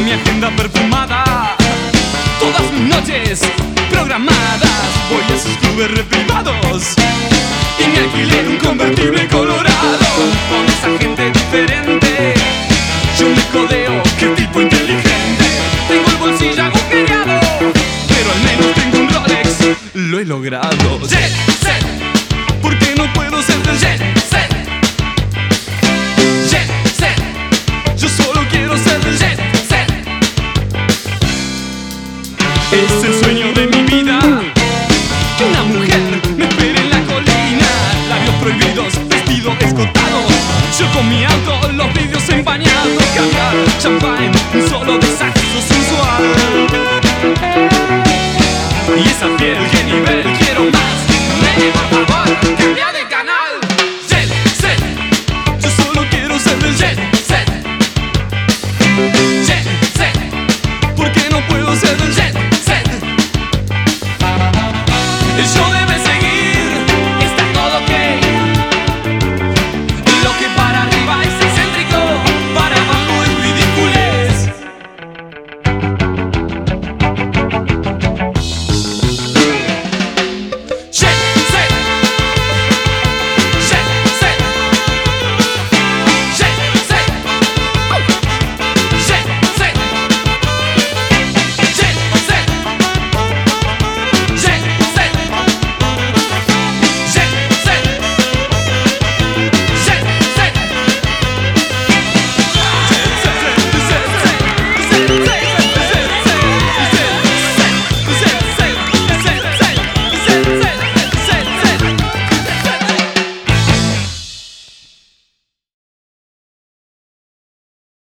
mi agenda perfumada. Todas mis noches programadas, voy a esos clubes reprivados y me alquilé un convertible colorado con esa gente diferente. Yo me codeo, qué tipo inteligente. Tengo el bolsillo agujereado, pero al menos tengo un Rolex. Lo he logrado. Jet set, porque no puedo ser del Jet set. Prohibidos, vestido escotado. Yo con mi auto, los vídeos empañados. Caviar, champagne, un solo de saxo sensual. Y esa piel, qué nivel, quiero más. Nene, por favor, cambia de canal. Jet set, yo solo quiero ser del jet set. Jet set, ¿por qué no puedo ser del jet set? El show